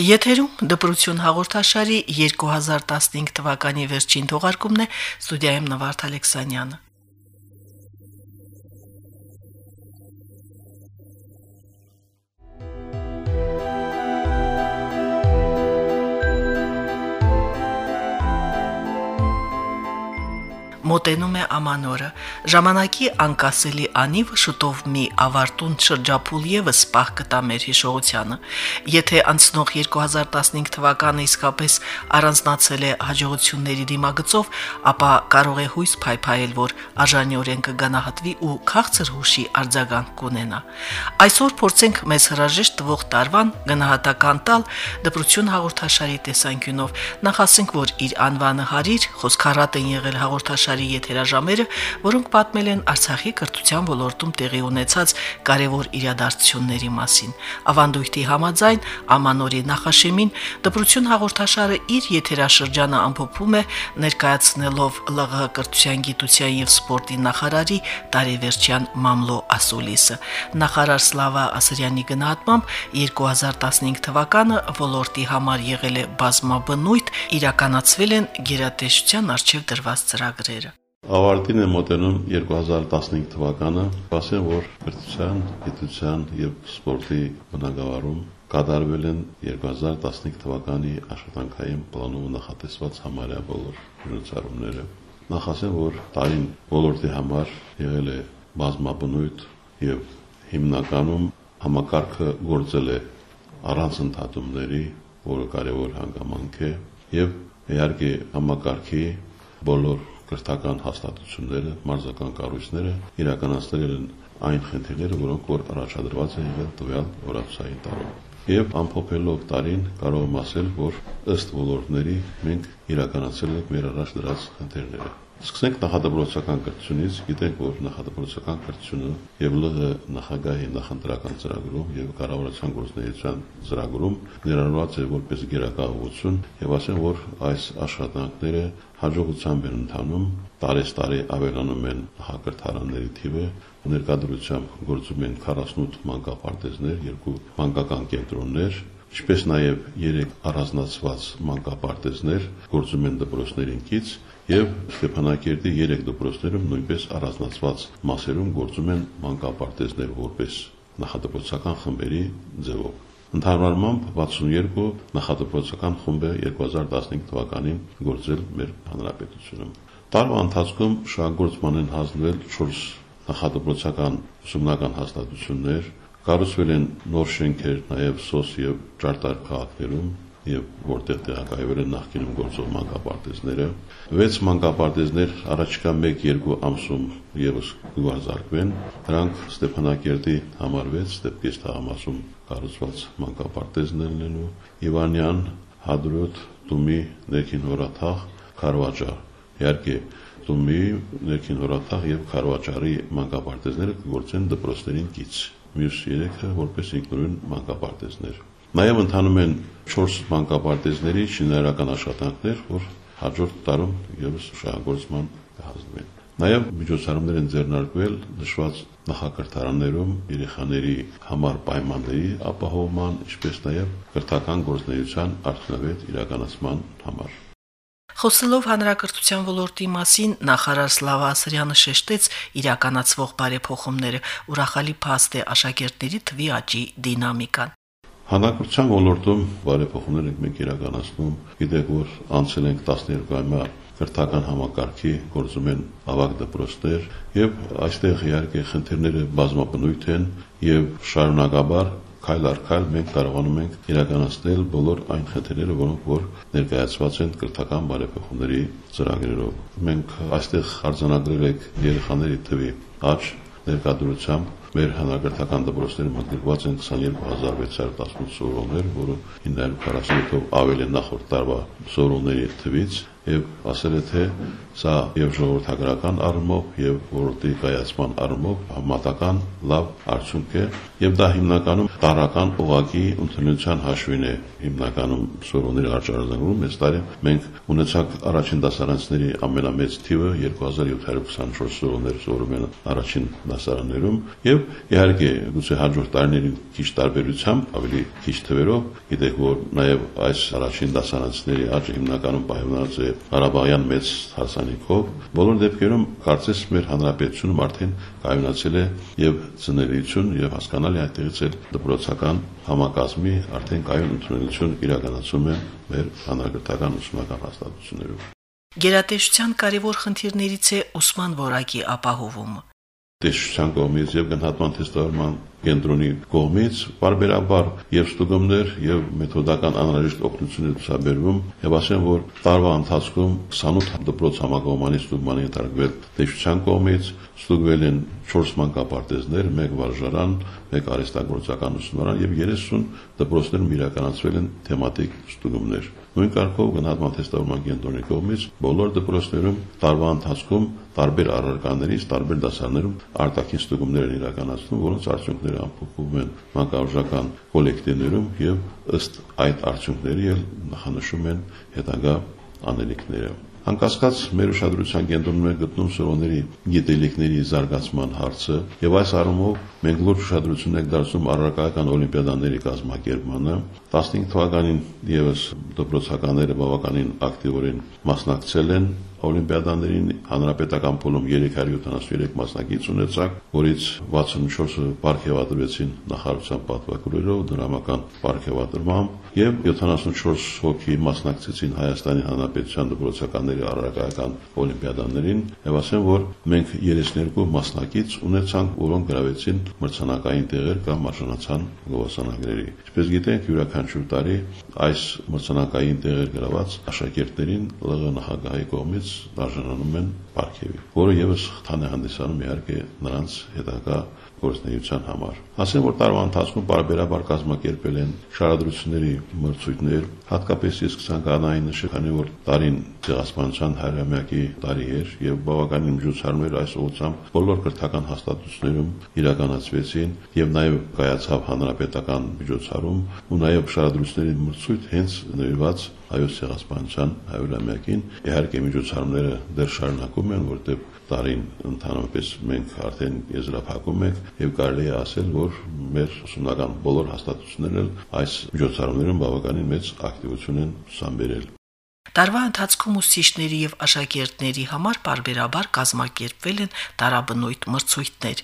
Եթերում դպրություն հաղորդաշարի 2015 թվականի վերջին թողարկումն է ստուդիայում Նվարդ Ալեքսանյանը։ Մոտենում է ամանորը։ Ժամանակի անկասելի անիվը շուտով մի ավարտուն շրջափուլ եւս պահ կտա մեր հիշողությանը։ Եթե անցնող 2015 թվականը իսկապես առանձնացել է հաջողությունների դիմագծով, ապա կարող է հույս փայփայել, որ արժանիորեն կգանահատվի ու քաղցր հուշի արձագանք կունենա։ Այսօր փորձենք մեզ հրաժեշտ տվող տարվան գնահատական տալ դպրություն հաղորդաշարի տեսանկյունով։ Նախ ասենք, որ իր անվանը հարիր խոսքարատ են եղել հաղորդաշարի հաղորդաշարի եթերաժամերը, որոնք պատմել են Արցախի կրթության ոլորտում տեղի ունեցած կարևոր իրադարձությունների մասին։ Ավանդույթի համաձայն Ամանորի նախաշեմին դպրություն հաղորդաշարը իր եթերաշրջանը ամփոփում է ներկայացնելով ԼՂՀ կրթության, գիտության եւ սպորտի նախարարի տարեվերջյան մամլո ասուլիսը։ Նախարար Սլավա Ասրյանի գնահատմամբ 2015 թվականը ոլորտի համար եղել է բազմաբնույթ, իրականացվել են գերատեսչության արչև դրված ծրագրերը։ Ավարտին է մոտենում 2015 թվականը, ասեմ, որ կրթության, գիտության եւ սպորտի բնագավառում կատարվել են 2015 թվականի աշխատանքային պլանով նախատեսված համարյա բոլոր միջոցառումները։ Նախասեմ, որ տարին ոլորտի համար եղել է բազմաբնույթ եւ հիմնականում համակարգը գործել է առանց ընդհատումների, որը կարևոր հանգամանք է եւ իհարկե համակարգի բոլոր կրթական հաստատությունները, մարզական կառույցները իրականացնել են այն խնդիրները, որոնք որ առաջադրված են եղել տվյալ օրացային տարում։ Եվ ամփոփելով տարին կարող եմ ասել, որ ըստ ոլորտների մենք իրականացել ենք մեր առաջ դրած խնդիրները։ Սկսենք նախադպրոցական կրթությունից, գիտենք, որ նախադպրոցական կրթությունը եւ ԼՂ նախագահի նախընտրական ծրագրում եւ կառավարության գործնեայության ծրագրում ներառված է որպես գերակահողություն եւ ասեմ, որ այս աշխատանքները հաջողությամբ են ընթանում, տարեստարի ավելանում են հակրթարանների թիվը, ներկայդրությամբ գործում են 48 մանկապարտեզներ, երկու մանկական կենտրոններ, ինչպես նաև 3 առանձնացված մանկապարտեզներ գործում են դպրոցներին կից եւ Ստեփանակերտի 3 դպրոցներում նույնպես առանձնացված մասերում գործում են մանկապարտեզներ որպես նախադպրոցական խմբերի ձևով։ Ընդհանրությամբ 62 նախադպրոցական խումբ է 2015 թվականին գործել մեր հանրապետությունում։ Տարվա ընթացքում շահգործման են հանձնվել 4 նախադպրոցական ուսումնական հաստատություններ, կառուցվել են նոր շենքեր նաև սոս եւ ճարտար քաղաքներում, եւ որտեղ տեղակայվել են նախկինում գործող մանկապարտեզները 6 մանկապարտեզներ առաջիկա 1-2 ամսում եւս կգործարկվեն դրանք Ստեփանակերտի համար 6 Ստեփկես թաղամասում կառուցված մանկապարտեզներն են ու Իվանյան Հադրուտ Տումի ներքին հորաթաղ Խարվաճար իհարկե Տումի ներքին հորաթաղ եւ Խարվաճարի մանկապարտեզները կգործեն դպրոցներին կից մյուս երեքը որպես ինքնուրույն մանկապարտեզներ Նաև ընթանում են 4 մանկապարտեզների շինարարական աշխատանքներ, որ հաջորդ տարում եւս շահագործման կհանձնվեն։ Նաև միջոցառումներ են ձեռնարկվել նշված նախակրթարաններում երեխաների համար պայմանների ապահովման, ինչպես նաև կրթական գործնեայության արդյունավետ իրականացման համար։ Խոսելով հանրակրթության ոլորտի մասին, նախարար Սլավա Ասրյանը շեշտեց իրականացվող բարեփոխումները, ուրախալի փաստ է աշակերտների թվի աճի դինամիկան։ Հանրակրթության ոլորտում բարեփոխումներ ենք մենք իրականացնում։ Գիտեք, որ անցել ենք 12-ամյա կրթական համակարգի գործում են ավագ դպրոցներ եւ այստեղ իհարկե խնդիրները բազմաբնույթ են եւ շարունակաբար քայլ առ քայլ մենք կարողանում ենք իրականացնել բոլոր այն խնդիրները, որոնք որ ներկայացված են կրթական բարեփոխումների ծրագրերով։ Մենք այստեղ արձանագրել ենք երեխաների թվի աճ ներկայությամբ Մեր հանրակրթական դպրոցներում ընդգրկված են 22618 սովորողներ, որը 947-ով ավել է նախորդ տարվա սովորողների թվից եւ ասել է թե սա եւ ժողովրդագրական առումով եւ ոլորտի կայացման առումով համատական լավ արդյունք է եւ դա հիմնականում տարական օղակի ընդունության հաշվին է հիմնականում սորոների արժանանում այս տարի մենք ունեցանք առաջին դասարանցիների ամենամեծ թիվը 2724 սորոներ սորում են առաջին դասարաններում եւ իհարկե գուցե հաջորդ տարիների քիչ տարբերությամբ ավելի քիչ թվերով գիտեք որ նաեւ այս առաջին դասարանցիների աճը հիմնականում պայմանավորված է Ղարաբաղյան մեծ հարսանիքով բոլոր դեպքերում կարծես մեր հանրապետությունում արդեն կայունացել է եւ ծնելիություն եւ հասկանալի այդտեղից էլ դպրոցական համակազմի արդեն կայուն ընդունելություն իրականացում է մեր հանրագիտական ուսումնական հաստատություններում Գերատեսչության կարևոր խնդիրներից է ուսման որակի ապահովումը տեսչության կողմից եւ գնահատման թեստավորման կենտրոնի կողմից բարբերաբար եւ ստուգումներ եւ մեթոդական անհրաժեշտ օգնություն է ցուցաբերվում եւ ասեմ որ տարվա ընթացքում 28 դպրոց համակողմանի ստուգման ենթարկվել տեսչության կողմից ստուգվել են 4 մանկապարտեզներ, 1 վարժարան, 1 արհեստագործական ուսումնարան եւ 30 դպրոցներում իրականացվել են թեմատիկ ստուգումներ։ Նույն կարգով գնահատման թեստավորման կենտրոնի կողմից բոլոր դպրոցներում տարվա ընթացքում տարբեր առարկաներից տարբեր դասարաններում արտաքին ստուգումներ են իրականացնում, որոնց արդյունքները ամփոփվում են մանկավարժական կոլեկտիվներում եւ ըստ այդ արդյունքների էլ նախանշում են հետագա անելիքները։ Անկասկած մեր ուշադրության կենտրոնում է գտնում սորոների գիտելիքների զարգացման հարցը եւ այս առումով մենք լուրջ ուշադրություն ենք դարձնում առարկայական օլիմպիադաների կազմակերպմանը 15 թվականին եւս դպրոցականները բավականին ակտիվորեն մասնակցել են Օլիմպիադաներին հանրապետական փուլում 373 մասնակից ունեցակ, որից 64-ը ապարգևատրվեցին նախարարության պատվակուրերով, դրամական ապարգևատրմամբ եւ 74 հոգի մասնակցեցին Հայաստանի Հանրապետության դպրոցականների առարկայական օլիմպիադաներին եւ ասեմ, որ մենք 32 մասնակից ունեցանք, որոնք գրավեցին մրցանակային տեղեր կամ արժանացան գովասանագրերի։ Ինչպես գիտենք, յուրաքանչյուր տարի այս մրցանակային տեղեր գրաված աշակերտներին ԼՂ նախագահի կողմից արժանանում են պարգևի, որը եւս խթան է հանդիսանում իհարկե նրանց հետագա գործնեության համար։ Ասեմ, որ տարվա ընթացքում բարբերաբար կազմակերպել են շարադրությունների մրցույթներ, հատկապես ես ցանկանայի նշել, քանի որ տարին ցեղասպանության հայրամյակի տարի էր եւ բավականին միջոցառումներ այս ուղղությամբ բոլոր կրթական հաստատություններում իրականացվեցին եւ նաեւ կայացավ հանրապետական միջոցառում ու նաեւ շարադրությունների մրցույթ հենց նվիրված հայոց ցեղասպանության հայրամյակին։ Իհարկե միջոցառումները դեռ շարունակում են, որտեղ տարին ընդհանրապես մենք արդեն եզրափակում ենք եւ կարելի է ասել, որ մեր ուսումնական բոլոր հաստատություններն այս միջոցառումներում բավականին մեծ ակտիվություն են ցուցաբերել։ Տարվա ընթացքում ուսուցիչների եւ աշակերտների համար բարբերաբար կազմակերպվել են տարաբնույթ մրցույթներ։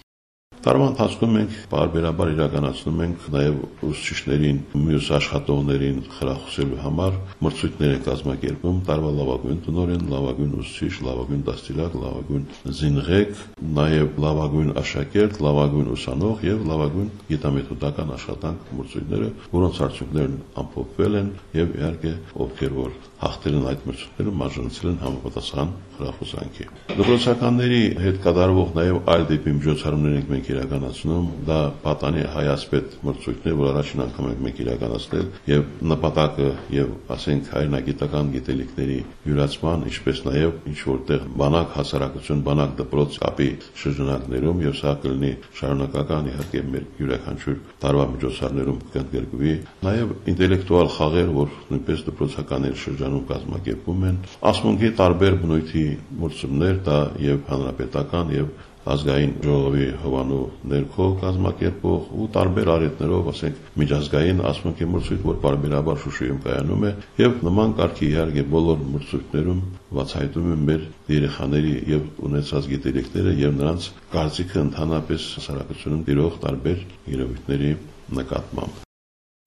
Տարվա ընթացքում մենք բարբերաբար իրականացնում ենք նաև ուսուցիչներին, մյուս աշխատողներին խրախուսելու համար մրցույթներ են կազմակերպում. Տարվա լավագույն տնօրեն, լավագույն ուսուցիչ, լավագույն դաստիարակ, լավագույն զինղեկ, նաև լավագույն աշակերտ, լավագույն ուսանող եւ լավագույն գիտամեթոդական աշխատանք մրցույթները, որոնց արդյունքներն ամփոփվել են եւ իհարկե ովքեր որ հաղթել են այդ մրցույթներում արժանացել են համապատասխան հրախուսանքի։ Դպրոցականների հետ կատարվող նաև այլ դեպի միջոցառումներ ենք մենք իրականացնում, դա պատանի հայասպետ մրցույթն է, որ առաջին անգամ ենք մենք իրականացնել եւ նպատակը եւ ասենք հայրենագիտական գիտելիքների յուրացման, ինչպես նաև ինչ որտեղ բանակ հասարակություն, բանակ դպրոց կապի շրջանակներում եւ սա կլինի շարունակական իհարկե մեր յուրաքանչյուր տարվա միջոցառումներում կընդգրկվի, նաև ինտելեկտուալ խաղեր, որ նույնպես դպրոցականների շրջանում կազմակերպվում են, ասմունքի տարբեր բնույթի մրցումներ, դա եւ հանրապետական եւ ազգային ժողովի հովանու ներքո կազմակերպող ու տարբեր արետներով, ասենք, միջազգային ասմունքի մրցույթ, որ բարբերաբար Շուշիում կայանում է, եւ նման կարգի իհարկե բոլոր մրցույթներում բացահայտում են մեր երեխաների եւ ունեցած գիտելիքները եւ նրանց կարծիքը ընդհանրապես հասարակությունում տիրող տարբեր երևույթների նկատմամբ։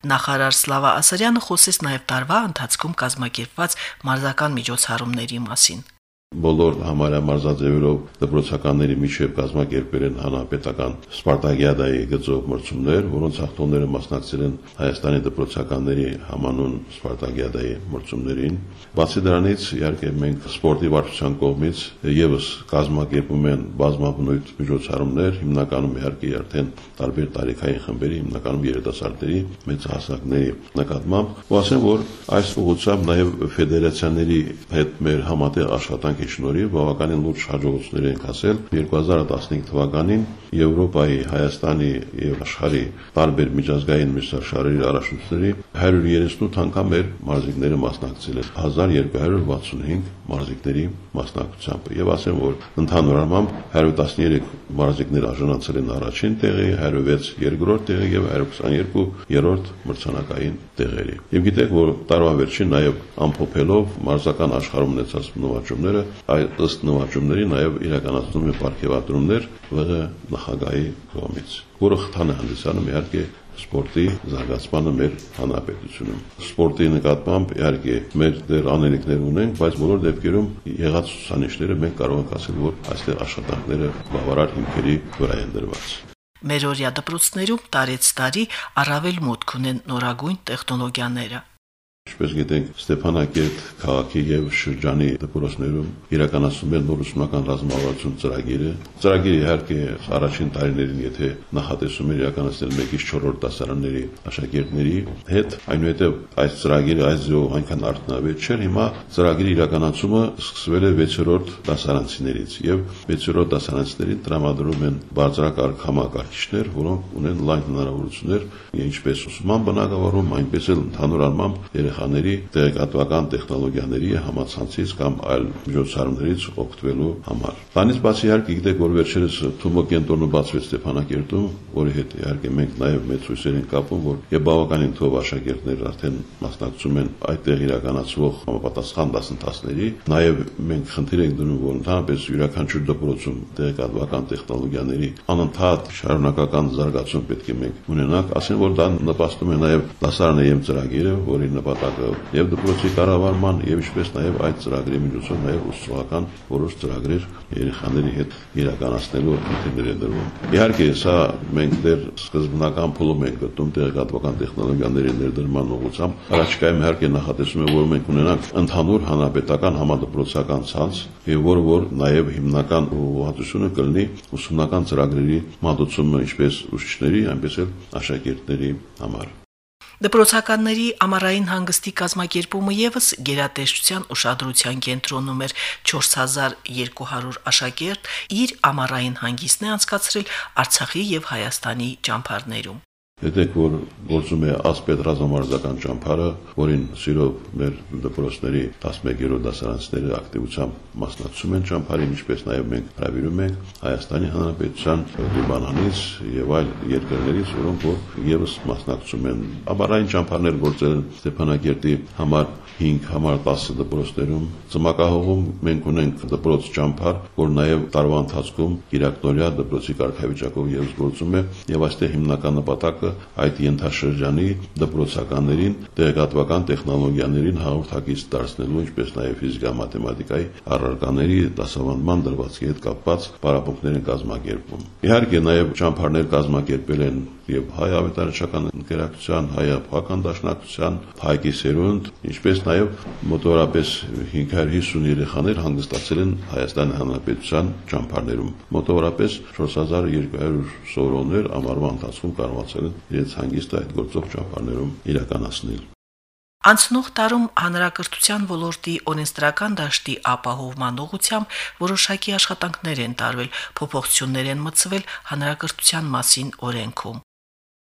Նախարար Սլավա Ասարյանը խոսեց նաև տարվա ընթացքում կազմակերպված մարզական միջոցառումների մասին։ բոլոր համարյա մարզաձևերով դպրոցականների միջև կազմակերպել են հանրապետական Սպարտակիադայի գծով մրցումներ, որոնց հաղթողները մասնակցել են Հայաստանի դպրոցականների համանուն Սպարտակիադայի մրցումներին։ Բացի դրանից, իհարկե մենք սպորտի վարչության կողմից եւս կազմակերպում են բազմաբնույթ միջոցառումներ, հիմնականում իհարկե արդեն տարբեր տարիքային խմբերի, հիմնականում երիտասարդների, մեծահասակների նկատմամբ, ու ասեմ, որ այս ուղղությամբ նաև ֆեդերացիաների հետ մեր համատեղ աշխատանքի շնորհիվ բավականին լուրջ հաջողություններ ենք հասել 2015 թվականին Եվրոպայի, Հայաստանի եւ աշխարհի տարբեր միջազգային մրցաշարերի առաջնությունների 138 անգամ մեր մարզիկները մասնակցել են 1265 մարզիկների մասնակցությամբ եւ ասեմ որ ընդհանուր առմամբ 113 մարզիկներ արժանացել են առաջին տեղի, 106 երկրորդ տեղի եւ 122 երրորդ մրցանակային տեղերի։ Եվ գիտեք որ տարվա վերջին նաեւ ամփոփելով մարզական աշխարհում ունեցած նվաճումները, այդ ըստ նվաճումների նաեւ իրականացնում է ապարքեվատրումներ ՎՂ նախագահի կողմից, որը խթան է հանդիսանում իհարկե սպորտի զարգացմանը մեր հանրապետությունում։ Սպորտի նկատմամբ իհարկե մեր դեր անելիքներ ունենք, բայց բոլոր դեպքերում եղած ցուցանիշները մենք կարող ենք ասել, որ այստեղ աշխատանքները բավարար հիմքերի վրա են դրված։ Մերօրյա դպրոցներում տարեց տարի առավել մոտք ունեն նորագույն տեխնոլոգիաները։ Ինչպես գիտենք, Ստեփանակերտ քաղաքի եւ շրջանի դպրոցներում իրականացվում է նոր ուսումնական ռազմավարություն ծրագիրը։ Ծրագիրը իհարկե առաջին տարիներին, եթե նախատեսում էր իրականացնել 1-ից 4-րդ դասարանների աշակերտների հետ, այնուհետև այս ծրագիրը այս ձևով այնքան արդյունավետ չէր, հիմա ծրագիրի իրականացումը սկսվել է 6-րդ դասարանցիներից եւ 6-րդ դասարանցիներին տրամադրում են բարձրակարգ համակարգիչներ, որոնք ունեն լայն հնարավորություններ ինչպես ուսման բնակավարում, այնպես էլ ընդհանուր առմամբ երեխա երեխաների տեղեկատվական տեխնոլոգիաների համացանցից կամ այլ միջոցառումներից օգտվելու համար։ Դրանից բացի իհարկե գիտեք, որ վերջերս Թումո կենտրոնը բացվեց Ստեփանակերտում, որի հետ իհարկե մենք նաև մեծ հույսեր ենք կապում, որ եւ բավականին թվով աշակերտներ արդեն մասնակցում են այդտեղ իրականացվող համապատասխան դասընթացների։ Նաև մենք խնդիր ենք դնում, որ ընդհանրապես յուրաքանչյուր դպրոցում տեղեկատվական տեխնոլոգիաների անընդհատ շարունակական զարգացում պետք է մենք ունենանք, ասեն որ դա նպաստում է նաև դասարանային ծրագիրը, որի նպատակ նպատակը եւ դպրոցի կառավարման եւ ինչպես նաեւ այդ ծրագրի միջոցով նաեւ ուսուցողական որոշ ծրագրեր երեխաների հետ իրականացնելու խնդիրներ են դրվում։ Իհարկե, սա մենք դեռ սկզբնական փուլում ենք գտնում տեղեկատվական տեխնոլոգիաների ներդրման ուղղությամբ։ Առաջիկայում իհարկե նախատեսում է, որ մենք ունենանք ընդհանուր հանրապետական համադպրոցական ցանց, եւ որը որ նաեւ հիմնական ուղղվածությունը կլինի ուսումնական ծրագրերի մատուցումը ինչպես ուսուցիչների, այնպես էլ աշակերտների համար։ Դպրոցականների ամառային հանգստի կազմակերպումը եւս գերատեսչության ուշադրության կենտրոնում էր 4200 աշակերտ իր ամառային հանգիստն է անցկացրել Արցախի եւ Հայաստանի ճամփարներում։ Հետեք որ գործում է ասպետ ռազմամարզական ճամփարը, որին սիրով մեր դպրոցների 11-րդ դասարանցիները ակտիվությամբ մասնակցում են ճամփարին, ինչպես նաև մենք հրավիրում ենք Հայաստանի Հանրապետության, Լիբանանից եւ այլ երկրներից, որոնք որ եւս մասնակցում են։ Ամառային ճամփարներ գործել Ստեփանակերտի համար 5 համար 10 դպրոցներում ծմակահողում մենք ունենք դպրոց ճամփար, որ նաև տարվա ընթացքում Իրակնորյա դպրոցի կարգավիճակով եւս գործում է եւ այստեղ հիմնական նպատակը այդ ենթաշրջանի դպրոցականներին տեղեկատվական տեխնոլոգիաներին հաղորդակից դարձնելու, ինչպես նաև ֆիզիկա մաթեմատիկայի առարկաների դասավանդման դրվածքի հետ կապված պարապմունքներ են կազմակերպում։ Իհարկե նաև ճամփարներ կազմակերպել են եւ հայ ավետարանչական ընկերակցության, հայ-ափական դաշնակցության, հայկի սերունդ, ինչպես նաեւ մոտորապես 550 երեխաներ հանգստացել են Հայաստանի Հանրապետության ճամփարներում։ Մոտորապես 4200 սովորողներ ամառվա ընթացքում կարողացել են իրենց հանգիստը այդ գործող ճամփարներում իրականացնել։ Անցնող տարում հանրակրթության ոլորտի օրենսդրական դաշտի ապահովման ուղղությամբ որոշակի աշխատանքներ են տարվել, փոփոխություններ են մտցվել հանրակրթության մասին օրենքում։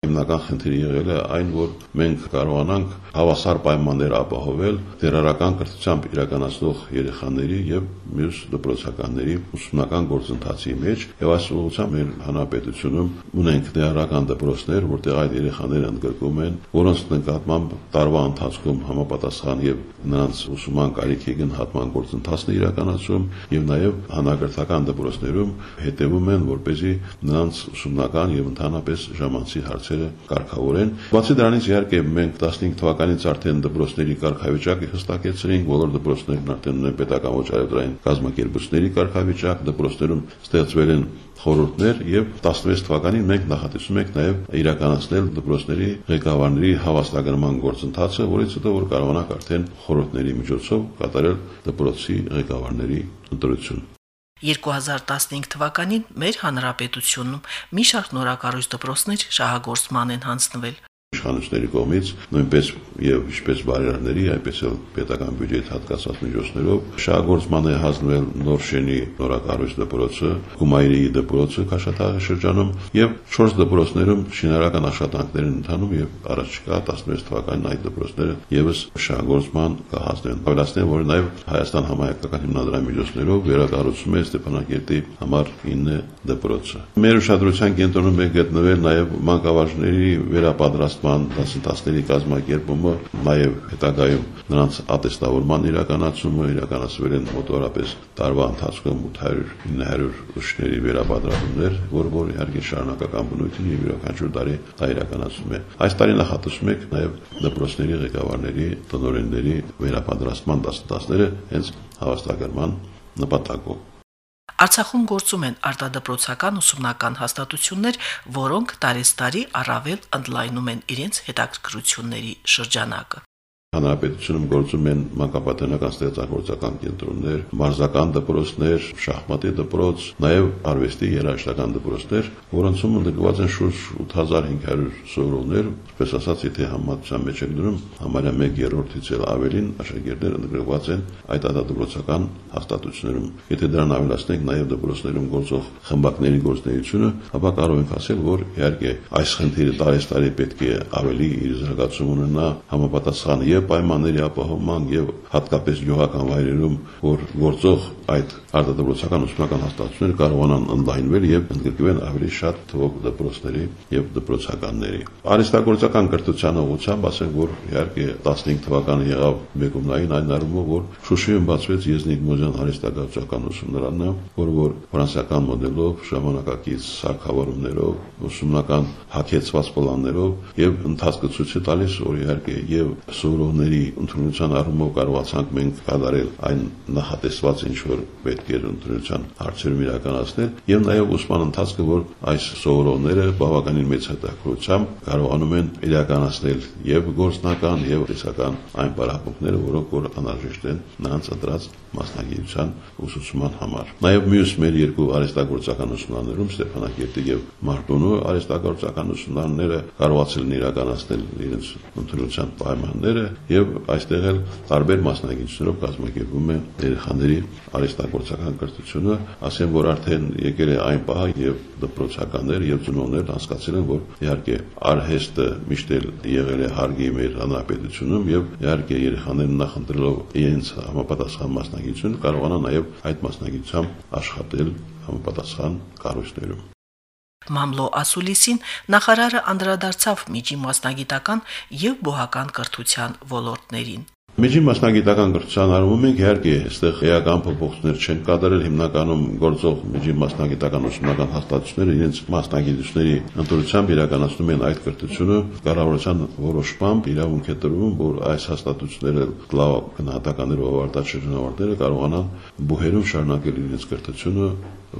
Հիմնական խնդիրը եղել է այն, որ մենք կարողանանք հավասար պայմաններ ապահովել դերարական կրթությամբ իրականացնող երեխաների եւ մյուս դպրոցականների ուսումնական գործընթացի մեջ եւ այս ուղղությամբ մեր հանրապետությունում ունենք դերարական դպրոցներ, որտեղ այդ երեխաները ընդգրկում են, որոնց նկատմամբ տարվա ընթացքում համապատասխան եւ նրանց ուսումնական կարիքի գնահատման գործընթացն է իրականացում եւ նաեւ հանրակրթական դպրոցներում հետեւում են, որ เป զի նրանց ուսումնական եւ ընդհանրապես ժամանցի հարցեր դպրոցները կարգավորեն։ Բացի դրանից իհարկե մենք 15 թվականից արդեն դպրոցների կարգավիճակը հստակեցրինք, բոլոր դպրոցներն արդեն ունեն պետական ոչ արևդրային կազմակերպությունների կարգավիճակ, դպրոցներում ստեղծվել են խորհուրդներ եւ 16 թվականին մենք նախատեսում ենք նաեւ իրականացնել դպրոցների ղեկավարների հավաստագրման գործընթացը, որից հետո որ կարողանանք արդեն խորհուրդների միջոցով կատարել դպրոցի ղեկավարների ընտրություն։ 2015 թվականին մեր հանրապետությունում մի շարք նորակառույց դպրոցներ շահագործման են հանձնվել իշխանությունների կողմից նույնպես եւ ինչպես բարերարների, այնպես էլ պետական բյուջետ հատկացած միջոցներով շահգործման է հանձնվել Նորշենի նորակառույց դպրոցը, Գումայրիի դպրոցը Քաշաթաղի շրջանում եւ 4 դպրոցներում շինարարական աշխատանքներ են ընթանում եւ առաջիկա 16 թվականին այդ դպրոցները եւս շահգործման կհանձնեն։ Ավելացնեմ, որ նաեւ Հայաստան համայնքական հիմնադրամի միջոցներով վերակառուցում է Ստեփանակերտի համար 9 դպրոցը։ Մեր ուշադրության կենտրոնում է գտնվել նաեւ մանկավարժների վերապատրաստման ստեղծման դասընթացների կազմակերպումը, նաև հետագայում նրանց ատեստավորման իրականացումը իրականացվել են մոտորապես տարվա ընթացքում 800-900 ուսուցիչների վերապատրաստումներ, որ որ իհարկե շարունակական բնույթին եւ յուրաքանչյուր տարի դա իրականացում է։ Այս տարի նախատեսում եք նաև դպրոցների ղեկավարների, տնօրենների վերապատրաստման դասընթացները հենց հավաստագրման նպատակով Արցախում գործում են արտադպրոցական ուսումնական հաստատություններ, որոնք տարեստարի առավել ընդլայնում են իրենց հետաքրքրությունների շրջանակը։ Հանրապետությունում գործում են մանկապատենական ստեղծագործական կենտրոններ, մարզական դպրոցներ, շախմատի դպրոց, նաև արվեստի երաժշտական դպրոցներ, որոնցում ընդգրկված են շուրջ 8500 սովորողներ, այսպես ասած, եթե համատության մեջ եք դնում, համարյա 1/3-ից էլ ավելին աշակերտներ ընդգրկված են այդ արտադրոցական հաստատություններում։ Եթե դրան ավելացնենք նաև դպրոցներում գործող խմբակների գործունեությունը, ապա կարող ենք ասել, որ իհարկե այս խնդիրը տարեստարի պետք է ավելի իր զարգացում ունենա համապատասխան եւ պայմանների ապահովման եւ հատկապես յուղական վայրերում, որ գործող այդ արտադրոցական ուսումնական հաստատությունները կարողանան ընդլայնվել եւ ընդգրկվել ավելի շատ թվով դպրոցների եւ դպրոցականների։ Արհեստագործական կրթության ուղղությամբ ասենք, որ իհարկե 15 թվականը եղավ մեկումնային այն առումով, որ Շուշիում բացվեց Եզնիկ Մոզյան արհեստագործական ուսումնարանը, որը որ ֆրանսիական մոդելով, ժամանակակից սարքավորումներով, ուսումնական հակեցված պլաններով եւ ընթացքը ցույց է տալիս, որ իհարկե եւ սովորողների ընդունության առումով կարողացանք մենք կատարել այն նախատեսված ինչ որ պետք էր ընդունության հարցերում իրականացնել եւ նաեւ ուսման ընթացքը, որ այս սովորողները բավականին մեծ հետաքրությամբ կարողանում են իրականացնել եւ գործնական եւ տեսական այն բարապմունքները, որոնք որ անհրաժեշտ են նրանց ընտրած մասնագիտության ուսուցման համար։ Նաեւ մյուս մեր երկու արհեստագործական ուսումնարներում Ստեփանակերտի եւ Մարտունու արհեստագործական ուսումնարները կարողացել են իրականացնել իրենց ընդունության պայմանները եւ այստեղ էլ տարբեր մասնագիտություններով կազմակերպվում է երեխաների արհեստագործական կրթությունը, ասեմ, որ արդեն եկել է այն պահը եւ դպրոցականներ եւ ծնողներ հասկացել են, որ իհարկե արհեստը միշտ էլ եղել է հարգի մեր հանրապետությունում եւ իհարկե երեխաներն նախընտրելով իրենց համապատասխան մասնագիտություն կարողանան նաեւ այդ մասնագիտությամբ աշխատել համապատասխան կառույցներում Մամլո Ասուլիսին նախարարը անդրադարձավ միջի մասնագիտական եւ բուհական կրթության ոլորտներին։ Միջին մասնագիտական կրթության առումով մենք իհարկե այստեղ էական փոփոխություններ չեն կատարել, հիմնականում գործող միջին մասնագիտական ուսումնական հաստատությունները իրենց մասնագիտությունների ընտրությամբ իրականացնում են այդ կրթությունը կառավարության որոշմամբ իրավունք է տրվում, որ այս հաստատությունները լավ գնահատականներով ավարտած շրջանավարտները կարողանան բուհերում շարունակել իրենց կրթությունը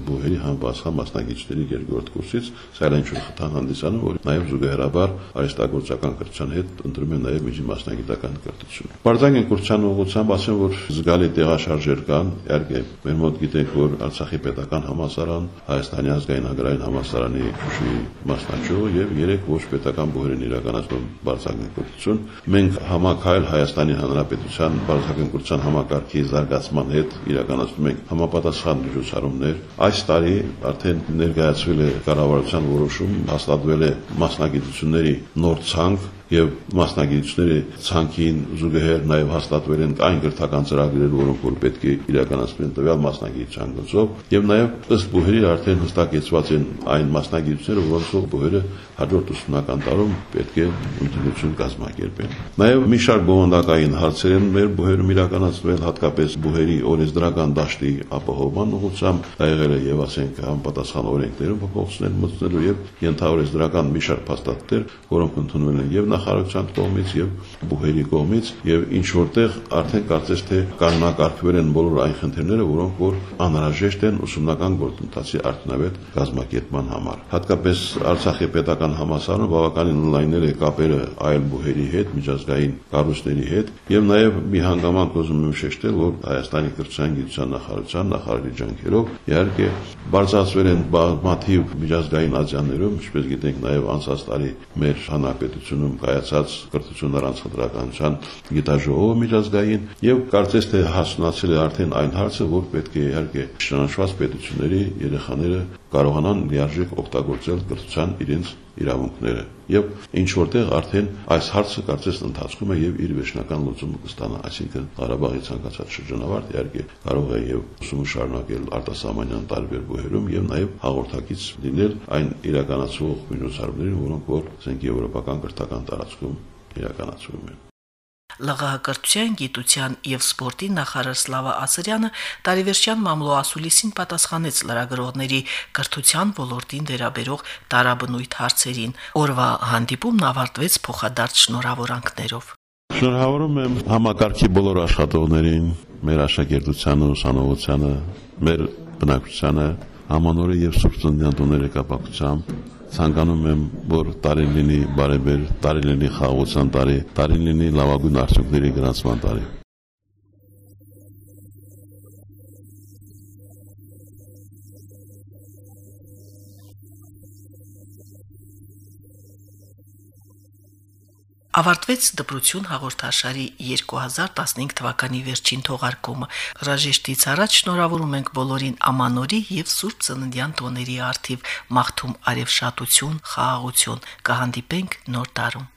բուհերի համապատասխան մասնագետների երկրորդ կուրսից, սա այն ինչ խթան հանդիսանում, որ նաև զուգահեռաբար արհեստագործական կրթության հետ ընտրում են նաև միջին մասնագիտական կրթություն։ Բարձրագույն կրթության ուղղությամբ ասեմ, որ զգալի տեղաշարժեր կան, իհարկե մեր մոտ գիտենք, որ Արցախի պետական համալսարան, Հայաստանի ազգային agrarային համալսարանի Շուշի մասնաճյուղ եւ երեք ոչ պետական բուհերին իրականացնում բարձրագույն կրթություն։ Մենք համակայել Հայաստանի Հանրապետության բարձրագույն կրթության համակարգի զարգացման հետ իրականացնում ենք համապատասխան միջոցառումներ Այս տարի արդեն ներկայացվել է կառավարության որոշում, հաստատվել է մասնագիտությունների նոր ցանկ եւ մասնագետությունների ցանկին զուգահեռ նաեւ հաստատվել են այն գրթական ծրագրեր, որոնք որ պետք է իրականացվեն տվյալ մասնագիտության գծով եւ նաեւ ըստ բուհերի արդեն հստակեցված են այն մասնագիտությունները, որոնցով բուհերը հաջորդ ուսումնական տարում պետք է ընդունություն կազմակերպեն։ Նաեւ մի շարք բովանդակային հարցեր են մեր բուհերում իրականացվել, հատկապես բուհերի օրենսդրական դաշտի ապահովման ուղղությամբ, եղել է եւ ասենք համապատասխան օրենքներում փոփոխություններ մտցնելու եւ ենթաօրենսդրական մի շարք փաստաթղթեր, որոնք ընդունվել են եւ նախարարության կողմից եւ բուհերի կողմից եւ ինչ որտեղ արդեն կարծես թե կանոնակարգվել են բոլոր այն խնդիրները, որոնք որ անհրաժեշտ են ուսումնական գործընթացի արդյունավետ կազմակերպման համար։ Հատկապես Արցախի պետական համալսարանը բավականին լայնել է կապերը այլ բուհերի հետ, միջազգային կառույցների հետ եւ նաեւ մի հանգամանք ուզում եմ շեշտել, որ Հայաստանի կրթության գիտության նախարարության նախարարի ջանքերով իհարկե բարձրացվել են բազմաթիվ միջազգային աջաններում, ինչպես գիտենք նաեւ անցած տարի մեր հանրապետությունում կայացած կրթություն առանց խտրականության գիտաժողովը միջազգային եւ կարծես թե հասունացել է արդեն այն հարցը, որ պետք է իհարկե ճանաչված պետությունների երեխաները կարողանան լիարժեք օգտագործել կրթության իրենց իրավունքները եւ ինչ որտեղ արդեն այս հարցը կարծես ընթացքում է եւ իր վերջնական լուծումը կստանա այսինքն Ղարաբաղի ցանկացած շրջանավարտ իհարկե կարող է եւ ուսումը շարունակել արտասահմանյան տարբեր բուհերում եւ նաեւ հաղորդակից լինել այն իրականացվող միջոցառումներին որոնք որ ասենք եվրոպական կրթական տարածքում իրականացվում են ԼՂՀ-կրթության, գիտության եւ սպորտի նախարար Սլավա Ասրյանը տարեվերջյան մամլո ասուլիսին պատասխանեց լրագրողների կրթության ոլորտին վերաբերող տարաբնույթ հարցերին։ Օրվա հանդիպումն ավարտվեց փոխադարձ շնորհավորանքներով։ Շնորհավորում եմ համակարգի բոլոր աշխատողներին, մեր աշակերտությանը, ուսանողությանը, մեր բնակչությանը, ամանորը եւ Սուրբ Ծննդյան տոների կապակցությամբ ցանկանում եմ, որ տարին լինի բարեբեր, տարին լինի խաղաղության տարի, տարին լինի լավագույն արդյունքների գրանցման տարի։ Ավարտվեց դպրություն հաղորդաշարի 2015 թվականի վերջին թողարկումը։ Ռաժեշտից առաջ շնորհավորում ենք բոլորին ամանորի եւ Սուրբ Ծննդյան տոների արթիվ մաղթում արևշատություն, խաղաղություն։ Կհանդիպենք նոր տարում։